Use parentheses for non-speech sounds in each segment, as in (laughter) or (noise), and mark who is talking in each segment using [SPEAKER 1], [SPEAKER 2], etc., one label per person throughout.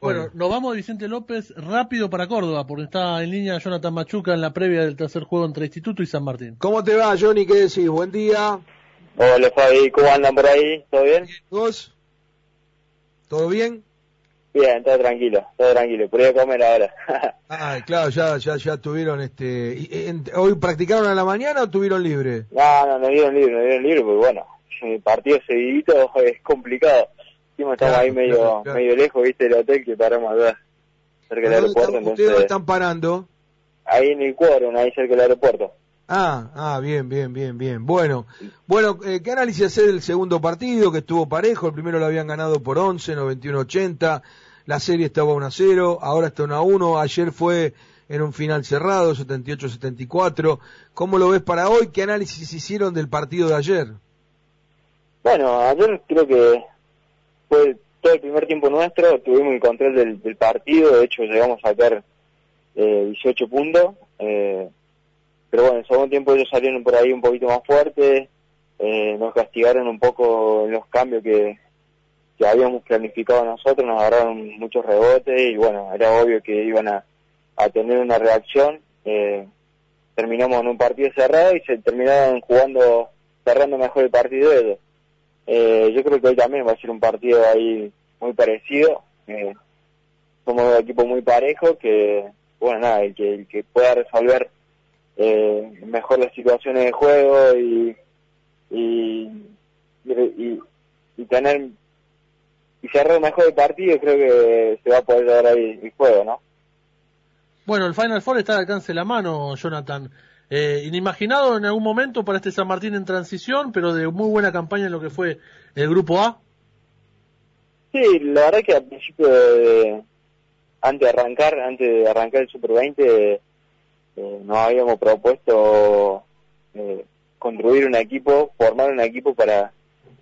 [SPEAKER 1] Bueno, nos vamos Vicente López rápido para Córdoba, porque está en línea Jonathan Machuca en la previa del tercer juego entre Instituto y San Martín.
[SPEAKER 2] ¿Cómo te va, Johnny? ¿Qué decís? Buen día.
[SPEAKER 3] Hola, Fabi. ¿Cómo andan por ahí? ¿Todo bien?
[SPEAKER 2] ¿Vos? ¿Todo bien?
[SPEAKER 3] Bien, todo tranquilo, todo tranquilo. Por a comer ahora. (laughs)
[SPEAKER 2] ah, claro, ya, ya, ya tuvieron este... ¿Hoy practicaron a la mañana o tuvieron libre?
[SPEAKER 3] No, no, no dieron libre, no dieron libre, porque bueno, el partido seguidito es complicado estamos ahí medio medio lejos, viste, del hotel que paramos acá, cerca del aeropuerto.
[SPEAKER 2] ¿Ustedes están parando?
[SPEAKER 3] Ahí en el quórum, ahí cerca del aeropuerto.
[SPEAKER 2] Ah, ah, bien, bien, bien, bien. Bueno, bueno, eh, ¿qué análisis hace del segundo partido que estuvo parejo? El primero lo habían ganado por 11, 91-80, la serie estaba 1 0, ahora está 1 1, ayer fue en un final cerrado, 78-74. ¿Cómo lo ves para hoy? ¿Qué análisis hicieron del partido de ayer?
[SPEAKER 3] Bueno, ayer creo que fue todo el primer tiempo nuestro, tuvimos el control del, partido, de hecho llegamos a sacar eh, 18 puntos, eh, pero bueno, en el segundo tiempo ellos salieron por ahí un poquito más fuertes, eh, nos castigaron un poco en los cambios que, habíamos planificado nosotros, nos agarraron muchos rebotes y bueno, era obvio que iban a, a tener una reacción. Eh, terminamos en un partido cerrado y se terminaron jugando, cerrando mejor el partido de ellos. Eh, yo creo que hoy también va a ser un partido ahí muy parecido. Eh, somos un equipo muy parejo que, bueno, nada, el que, el que pueda resolver eh, mejor las situaciones de juego y, y, y, tener y cerrar mejor el partido, creo que se va a poder dar ahí el juego, ¿no?
[SPEAKER 1] Bueno, el Final Four está al alcance de la mano, Jonathan. Eh, inimaginado en algún momento para este San Martín en transición, pero de muy buena campaña en lo que fue el grupo A.
[SPEAKER 3] Sí, la verdad que al principio, de, antes de arrancar, antes de arrancar el Super 20, eh, nos habíamos propuesto eh, construir un equipo, formar un equipo para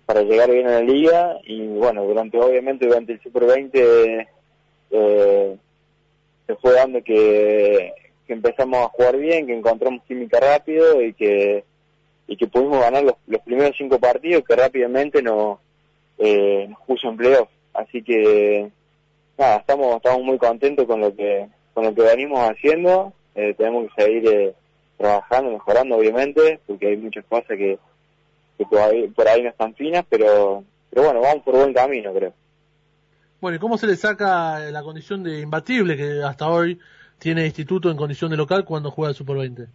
[SPEAKER 3] para llegar bien a la liga y bueno, durante obviamente durante el Super 20 eh, se fue dando que empezamos a jugar bien, que encontramos química rápido y que y que pudimos ganar los, los primeros cinco partidos que rápidamente nos, eh, nos puso en playoff. Así que nada, estamos estamos muy contentos con lo que con lo que venimos haciendo. Eh, tenemos que seguir eh, trabajando, mejorando obviamente, porque hay muchas cosas que, que por, ahí, por ahí no están finas, pero pero bueno, vamos por buen camino, creo.
[SPEAKER 1] Bueno, ¿y cómo se le saca la condición de imbatible que hasta hoy tiene Instituto en condición de local cuando juega el Super 20?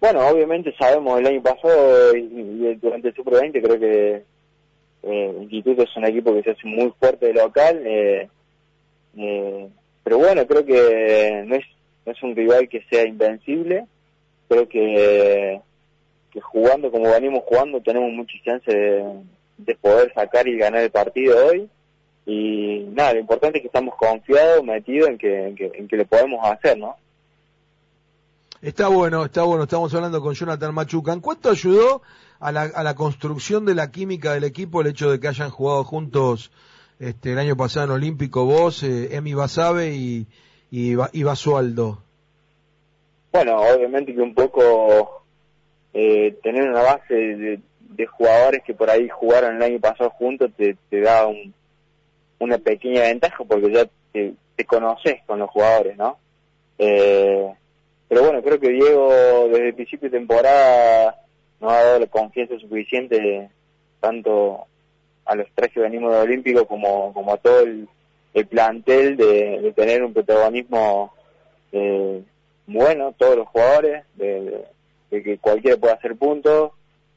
[SPEAKER 3] Bueno, obviamente sabemos el año pasado y, durante el Super 20 creo que eh, Instituto es un equipo que se hace muy fuerte de local, eh, eh, pero bueno, creo que no es, no es un rival que sea invencible, creo que, que jugando como venimos jugando tenemos muchas chances de poder sacar y ganar el partido hoy y nada, lo importante es que estamos confiados, metidos en que, en que, en que lo podemos hacer, ¿no?
[SPEAKER 2] Está bueno, está bueno, estamos hablando con Jonathan Machuca. ¿En cuánto ayudó a la, a la construcción de la química del equipo el hecho de que hayan jugado juntos este, el año pasado en Olímpico vos, eh, Emi Basabe y, y, y Basualdo?
[SPEAKER 3] Bueno, obviamente que un poco eh, tener una base de, de, jugadores que por ahí jugaron el año pasado juntos te, te da un, una pequeña ventaja porque ya te, conoces con los jugadores, ¿no? Eh, pero bueno, creo que Diego desde el principio de temporada nos ha dado la confianza suficiente tanto a los tres que venimos de Olímpico como, como a todo el, plantel de, tener un protagonismo eh, bueno, todos los jugadores, de, que cualquiera pueda hacer puntos.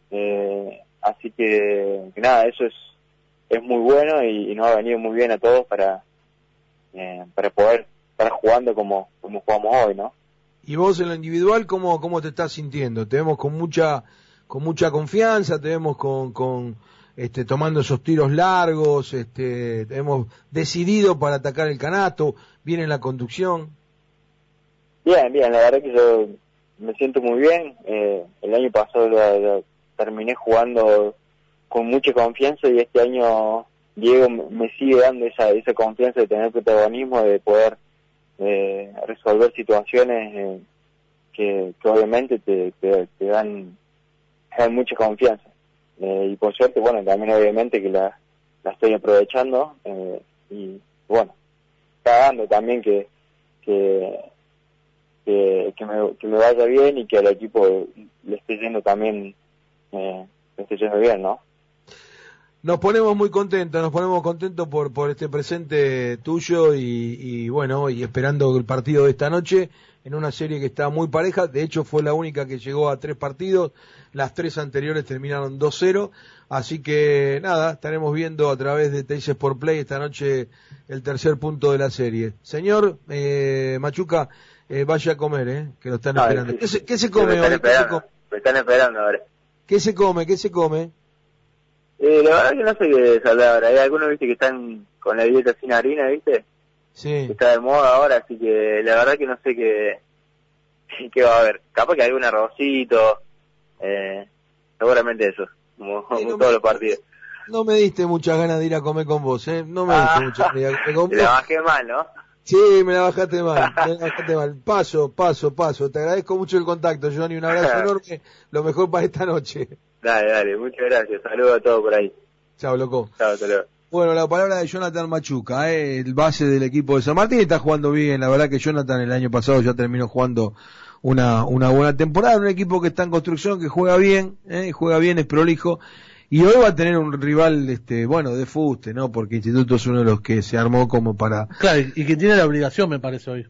[SPEAKER 3] Eh, así que, nada, eso es es muy bueno y, nos ha venido muy bien a todos para, eh, para poder estar jugando como, como jugamos hoy, ¿no?
[SPEAKER 2] Y vos en lo individual, ¿cómo, cómo te estás sintiendo? Te vemos con mucha, con mucha confianza, te vemos con, con este, tomando esos tiros largos, este, te hemos decidido para atacar el canasto, viene la conducción.
[SPEAKER 3] Bien, bien, la verdad que yo me siento muy bien. Eh, el año pasado terminé jugando con mucha confianza y este año Diego me sigue dando esa, esa confianza de tener protagonismo, de poder eh, resolver situaciones eh, que, obviamente te, te, dan, dan mucha confianza. Eh, y por suerte, bueno, también obviamente que la, la estoy aprovechando y bueno, esperando también que, que, que, que, me, que me vaya bien y que al equipo le esté yendo también, eh, le esté yendo bien, ¿no?
[SPEAKER 2] Nos ponemos muy contentos, nos ponemos contentos por, por este presente tuyo y, y bueno, y esperando el partido de esta noche en una serie que está muy pareja, de hecho fue la única que llegó a tres partidos, las tres anteriores terminaron 2-0, así que nada, estaremos viendo a través de Teis por Play esta noche el tercer punto de la serie. Señor eh, Machuca, eh, vaya a comer, eh, que lo están esperando. ¿Qué, se, ¿Qué se, come
[SPEAKER 3] hoy? Me están esperando ahora.
[SPEAKER 2] ¿Qué se come? ¿Qué se come?
[SPEAKER 3] Eh, la verdad que no sé qué saber ahora. Hay algunos, viste, que están con la dieta sin harina, viste.
[SPEAKER 2] Sí.
[SPEAKER 3] Está de moda ahora, así que la verdad que no sé qué, (laughs) qué va a haber. Capaz que hay algún arrocito, eh, seguramente eso, como, todos los partidos.
[SPEAKER 2] No me diste muchas ganas de ir a comer con vos, ¿eh? No me diste ah, muchas ganas de ir a comer con (laughs) vos.
[SPEAKER 3] la bajé mal, ¿no?
[SPEAKER 2] Sí, me la bajaste mal, me la bajaste mal. Paso, paso, paso. Te agradezco mucho el contacto, Johnny. Un abrazo (laughs) enorme. Lo mejor para esta noche.
[SPEAKER 3] Dale, dale. Muchas gracias. Saludos a todos por ahí.
[SPEAKER 2] Chao, loco.
[SPEAKER 3] Chao, hasta luego.
[SPEAKER 2] Bueno, la palabra de Jonathan Machuca, ¿eh? el base del equipo de San Martín, está jugando bien. La verdad que Jonathan el año pasado ya terminó jugando una, una buena temporada. Un equipo que está en construcción, que juega bien, ¿eh? juega bien, es prolijo. Y hoy va a tener un rival, este, bueno, de fuste, ¿no? Porque Instituto es uno de los que se armó como para...
[SPEAKER 1] Claro, y que tiene la obligación, me parece, hoy.